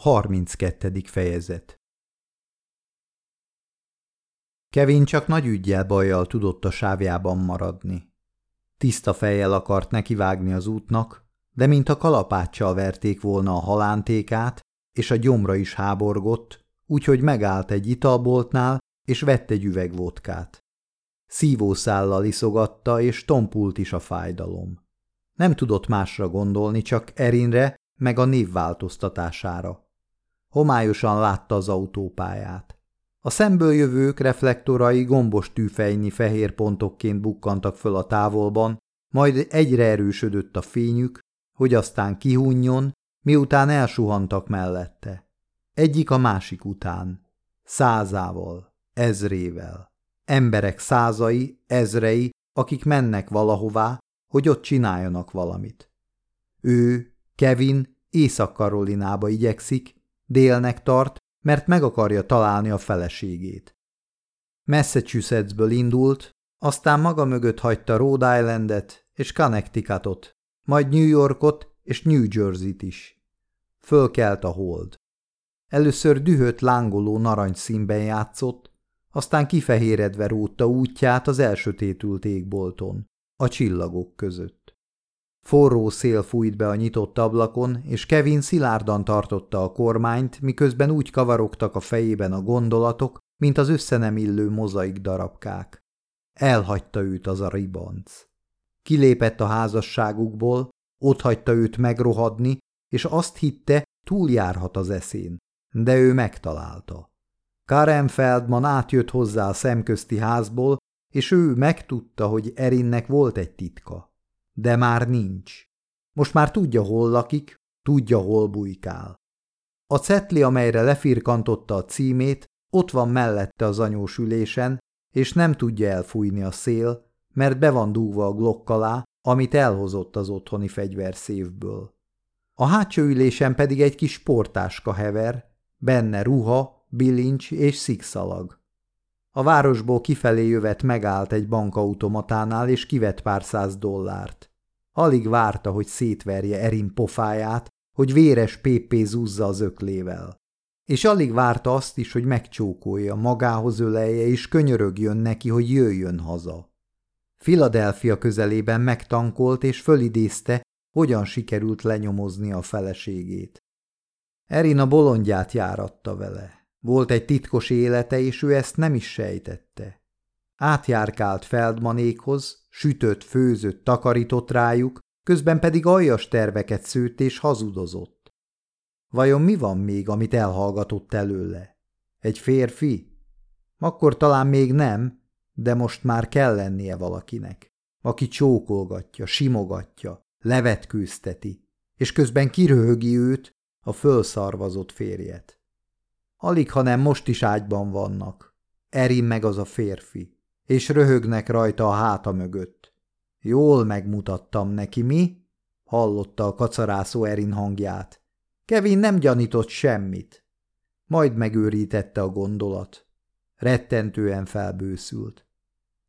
32. fejezet Kevin csak nagy ügyjel bajjal tudott a sávjában maradni. Tiszta fejjel akart nekivágni az útnak, de mint a kalapáccsal verték volna a halántékát, és a gyomra is háborgott, úgyhogy megállt egy italboltnál, és vett egy üveg vodkát. Szívószállal iszogatta, és tompult is a fájdalom. Nem tudott másra gondolni, csak Erinre, meg a név változtatására. Homályosan látta az autópályát. A szemből jövők reflektorai gombos tűfejni fehér pontokként bukkantak föl a távolban, majd egyre erősödött a fényük, hogy aztán kihunjon, miután elsuhantak mellette. Egyik a másik után. Százával, ezrével. Emberek százai, ezrei, akik mennek valahová, hogy ott csináljanak valamit. Ő, Kevin, Észak-Karolinába igyekszik, Délnek tart, mert meg akarja találni a feleségét. Massachusettsből indult, aztán maga mögött hagyta Rhode Islandet és Connecticutot, majd New Yorkot és New Jersey-t is. Fölkelt a hold. Először dühött lángoló narancsszínben játszott, aztán kifehéredve rótta útját az elsötétült égbolton, a csillagok között. Forró szél fújt be a nyitott ablakon, és Kevin szilárdan tartotta a kormányt, miközben úgy kavarogtak a fejében a gondolatok, mint az összenem illő mozaik darabkák. Elhagyta őt az a ribanc. Kilépett a házasságukból, otthagyta őt megrohadni, és azt hitte, túljárhat az eszén. De ő megtalálta. Karen Feldman átjött hozzá a szemközti házból, és ő megtudta, hogy Erinnek volt egy titka. De már nincs. Most már tudja, hol lakik, tudja, hol bujkál. A cetli, amelyre lefirkantotta a címét, ott van mellette az anyós ülésen, és nem tudja elfújni a szél, mert be van dúgva a glokk alá, amit elhozott az otthoni fegyverszévből. A hátsó ülésen pedig egy kis sportáska hever, benne ruha, bilincs és szikszalag. A városból kifelé jövet megállt egy bankautomatánál, és kivett pár száz dollárt. Alig várta, hogy szétverje Erin pofáját, hogy véres pépé zúzza az öklével. És alig várta azt is, hogy megcsókolja, magához ölelje, és könyörögjön neki, hogy jöjjön haza. Filadelfia közelében megtankolt, és fölidézte, hogyan sikerült lenyomozni a feleségét. Erin a bolondját járatta vele. Volt egy titkos élete, és ő ezt nem is sejtette. Átjárkált Feldmanékhoz, sütött, főzött, takarított rájuk, közben pedig aljas terveket szőtt és hazudozott. Vajon mi van még, amit elhallgatott előle? Egy férfi? Akkor talán még nem, de most már kell lennie valakinek, aki csókolgatja, simogatja, levetkőzteti, és közben kiröhögi őt, a fölszarvazott férjet. Alig, ha nem most is ágyban vannak. Erin meg az a férfi és röhögnek rajta a háta mögött. Jól megmutattam neki, mi? Hallotta a kacarászó Erin hangját. Kevin nem gyanított semmit. Majd megőrítette a gondolat. Rettentően felbőszült.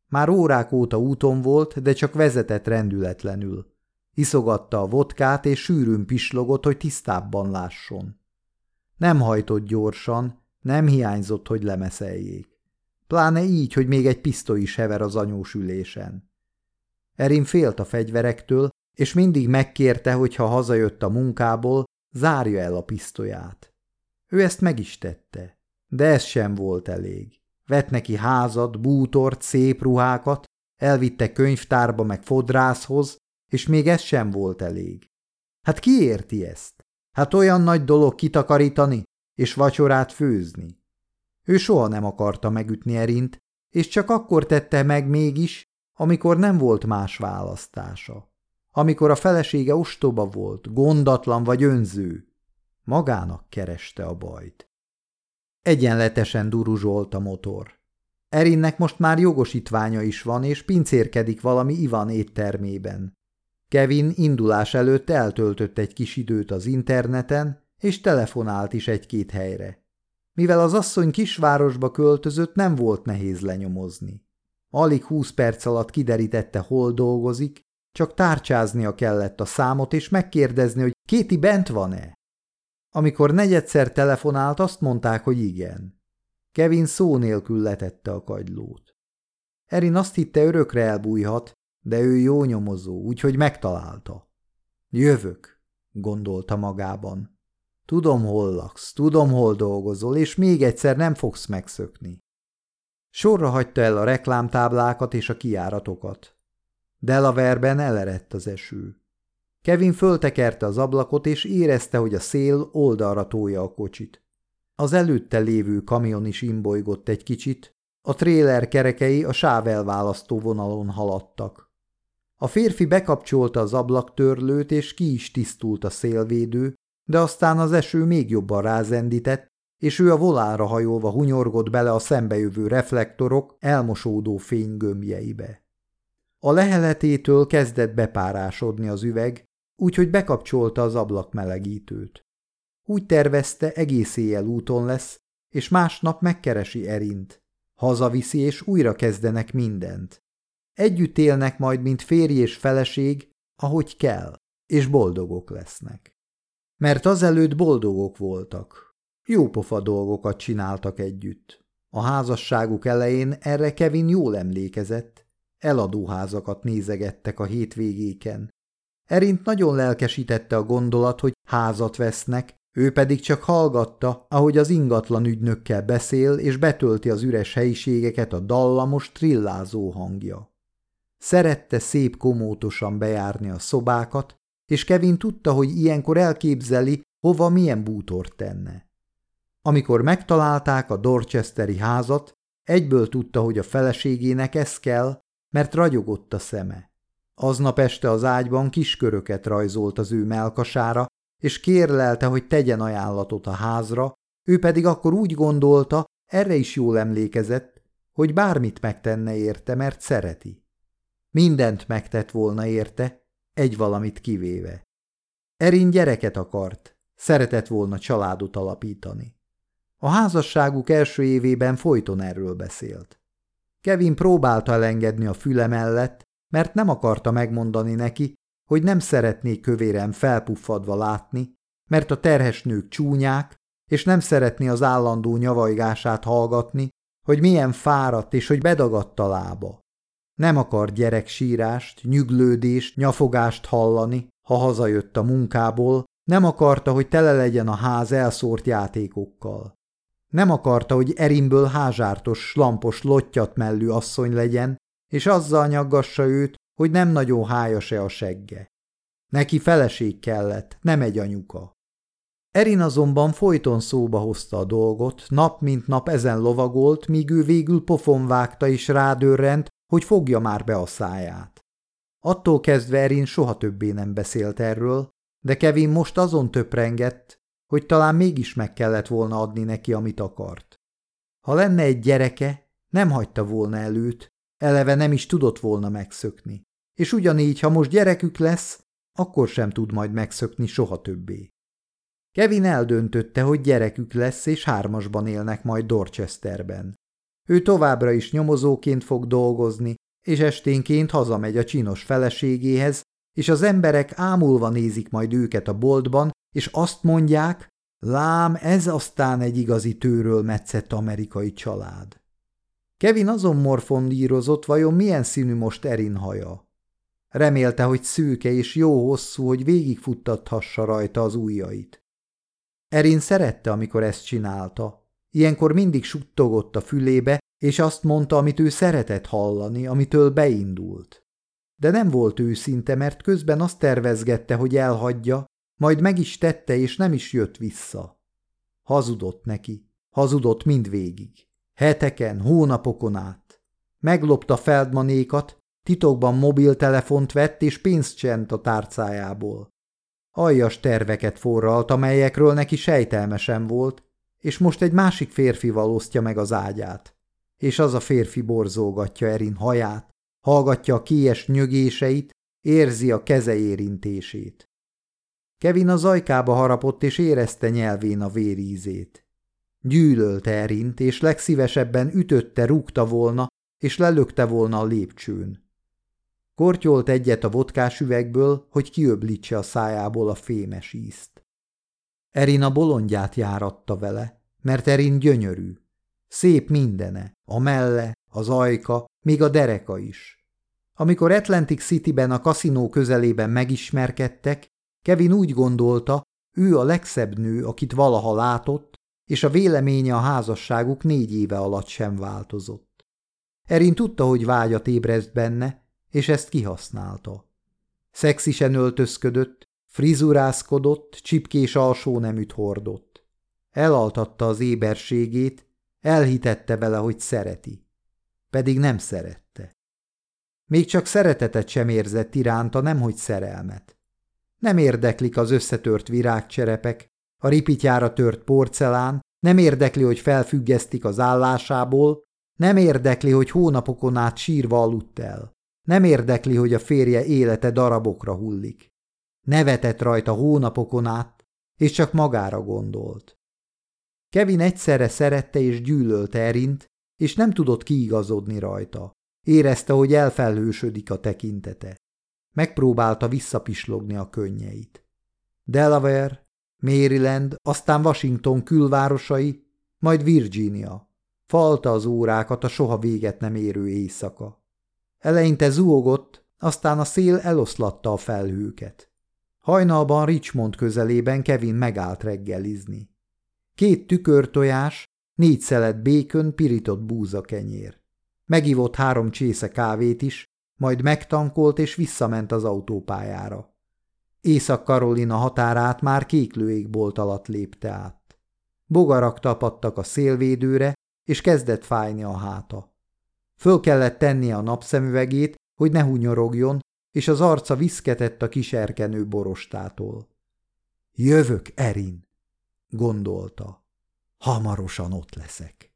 Már órák óta úton volt, de csak vezetett rendületlenül. Iszogatta a vodkát, és sűrűn pislogott, hogy tisztábban lásson. Nem hajtott gyorsan, nem hiányzott, hogy lemeszeljék. Pláne így, hogy még egy pisztoly is hever az anyós ülésen. Erin félt a fegyverektől, és mindig megkérte, hogy ha hazajött a munkából, zárja el a pisztolyát. Ő ezt meg is tette, de ez sem volt elég. Vett neki házat, bútort, szép ruhákat, elvitte könyvtárba meg fodrászhoz, és még ez sem volt elég. Hát ki érti ezt? Hát olyan nagy dolog kitakarítani és vacsorát főzni. Ő soha nem akarta megütni Erint, és csak akkor tette meg mégis, amikor nem volt más választása. Amikor a felesége ostoba volt, gondatlan vagy önző. Magának kereste a bajt. Egyenletesen duruzsolt a motor. Erinnek most már jogosítványa is van, és pincérkedik valami Ivan éttermében. Kevin indulás előtt eltöltött egy kis időt az interneten, és telefonált is egy-két helyre. Mivel az asszony kisvárosba költözött, nem volt nehéz lenyomozni. Alig húsz perc alatt kiderítette, hol dolgozik, csak tárcsáznia kellett a számot és megkérdezni, hogy Kéti bent van-e. Amikor negyedszer telefonált, azt mondták, hogy igen. Kevin szó nélkül letette a kagylót. Erin azt hitte örökre elbújhat, de ő jó nyomozó, úgyhogy megtalálta. Jövök, gondolta magában. Tudom, hol laksz, tudom, hol dolgozol, és még egyszer nem fogsz megszökni. Sorra hagyta el a reklámtáblákat és a kiáratokat. Delaverben elerett az eső. Kevin föltekerte az ablakot, és érezte, hogy a szél oldalra tolja a kocsit. Az előtte lévő kamion is imbolygott egy kicsit, a tréler kerekei a sávelválasztó vonalon haladtak. A férfi bekapcsolta az ablaktörlőt, és ki is tisztult a szélvédő, de aztán az eső még jobban rázendített, és ő a volára hajolva hunyorgott bele a szembejövő reflektorok elmosódó fénygömbjeibe. A leheletétől kezdett bepárásodni az üveg, úgyhogy bekapcsolta az ablakmelegítőt. Úgy tervezte, egész éjjel úton lesz, és másnap megkeresi Erint. Hazaviszi, és újra kezdenek mindent. Együtt élnek majd, mint férj és feleség, ahogy kell, és boldogok lesznek. Mert azelőtt boldogok voltak. Jópofa dolgokat csináltak együtt. A házasságuk elején erre Kevin jól emlékezett, eladóházakat nézegettek a hétvégéken. Erint nagyon lelkesítette a gondolat, hogy házat vesznek, ő pedig csak hallgatta, ahogy az ingatlan ügynökkel beszél, és betölti az üres helyiségeket a dallamos, trillázó hangja. Szerette szép komótosan bejárni a szobákat, és Kevin tudta, hogy ilyenkor elképzeli, hova milyen bútort tenne. Amikor megtalálták a Dorchesteri házat, egyből tudta, hogy a feleségének ez kell, mert ragyogott a szeme. Aznap este az ágyban kisköröket rajzolt az ő melkasára, és kérlelte, hogy tegyen ajánlatot a házra, ő pedig akkor úgy gondolta, erre is jól emlékezett, hogy bármit megtenne érte, mert szereti. Mindent megtett volna érte, egy valamit kivéve. Erin gyereket akart, szeretett volna családot alapítani. A házasságuk első évében folyton erről beszélt. Kevin próbálta elengedni a füle mellett, mert nem akarta megmondani neki, hogy nem szeretnék kövérem felpuffadva látni, mert a terhes nők csúnyák, és nem szeretné az állandó nyavajgását hallgatni, hogy milyen fáradt és hogy bedagadt a lába. Nem akar gyereksírást, nyüglődést, nyafogást hallani, ha hazajött a munkából, nem akarta, hogy tele legyen a ház elszórt játékokkal. Nem akarta, hogy Erimből házártos, slampos, lottyat mellű asszony legyen, és azzal nyaggassa őt, hogy nem nagyon hája se a segge. Neki feleség kellett, nem egy anyuka. Erin azonban folyton szóba hozta a dolgot, nap mint nap ezen lovagolt, míg ő végül pofon vágta és rádőrrent, hogy fogja már be a száját. Attól kezdve Erin soha többé nem beszélt erről, de Kevin most azon töprengett, hogy talán mégis meg kellett volna adni neki, amit akart. Ha lenne egy gyereke, nem hagyta volna előt, eleve nem is tudott volna megszökni. És ugyanígy, ha most gyerekük lesz, akkor sem tud majd megszökni soha többé. Kevin eldöntötte, hogy gyerekük lesz, és hármasban élnek majd Dorchesterben. Ő továbbra is nyomozóként fog dolgozni, és esténként hazamegy a csinos feleségéhez, és az emberek ámulva nézik majd őket a boltban, és azt mondják, lám, ez aztán egy igazi tőről metszett amerikai család. Kevin azon morfondírozott, vajon milyen színű most Erin haja. Remélte, hogy szűke és jó hosszú, hogy végigfuttathassa rajta az ujjait. Erin szerette, amikor ezt csinálta. Ilyenkor mindig suttogott a fülébe, és azt mondta, amit ő szeretett hallani, amitől beindult. De nem volt őszinte, mert közben azt tervezgette, hogy elhagyja, majd meg is tette, és nem is jött vissza. Hazudott neki, hazudott mindvégig. Heteken, hónapokon át. Meglopta Feldmanékat, titokban mobiltelefont vett és pénzt csent a tárcájából. Aljas terveket forralt, amelyekről neki sejtelmesen volt, és most egy másik férfival osztja meg az ágyát. És az a férfi borzolgatja Erin haját, hallgatja a kies nyögéseit, érzi a keze érintését. Kevin az ajkába harapott, és érezte nyelvén a vérízét. Gyűlölte Erint, és legszívesebben ütötte, rúgta volna, és lelökte volna a lépcsőn. Kortyolt egyet a vodkás üvegből, hogy kiöblítse a szájából a fémes ízt. Erin a bolondját járatta vele, mert Erin gyönyörű. Szép mindene, a melle, az ajka, még a dereka is. Amikor Atlantic Cityben a kaszinó közelében megismerkedtek, Kevin úgy gondolta, ő a legszebb nő, akit valaha látott, és a véleménye a házasságuk négy éve alatt sem változott. Erin tudta, hogy vágyat ébreszt benne, és ezt kihasználta. Szexisen öltözködött, frizurázkodott, csipkés alsó neműt hordott. Elaltatta az éberségét, elhitette vele, hogy szereti. Pedig nem szerette. Még csak szeretetet sem érzett iránta, nemhogy szerelmet. Nem érdeklik az összetört virágcserepek, a ripityára tört porcelán, nem érdekli, hogy felfüggesztik az állásából, nem érdekli, hogy hónapokon át sírva aludt el. Nem érdekli, hogy a férje élete darabokra hullik. Nevetett rajta hónapokon át, és csak magára gondolt. Kevin egyszerre szerette és gyűlölte Erint, és nem tudott kiigazodni rajta. Érezte, hogy elfelhősödik a tekintete. Megpróbálta visszapislogni a könnyeit. Delaware, Maryland, aztán Washington külvárosai, majd Virginia. Falta az órákat a soha véget nem érő éjszaka. Eleinte zuhogott, aztán a szél eloszlatta a felhőket. Hajnalban Richmond közelében Kevin megállt reggelizni. Két tükörtojás, négy szelet békön, pirított búzakenyér. Megivott három csésze kávét is, majd megtankolt és visszament az autópályára. Észak-Karolina határát már kéklőégbolt alatt lépte át. Bogarak tapadtak a szélvédőre, és kezdett fájni a háta. Föl kellett tennie a napszemüvegét, hogy ne hunyorogjon, és az arca viszketett a kiserkenő borostától. Jövök, Erin, gondolta. Hamarosan ott leszek.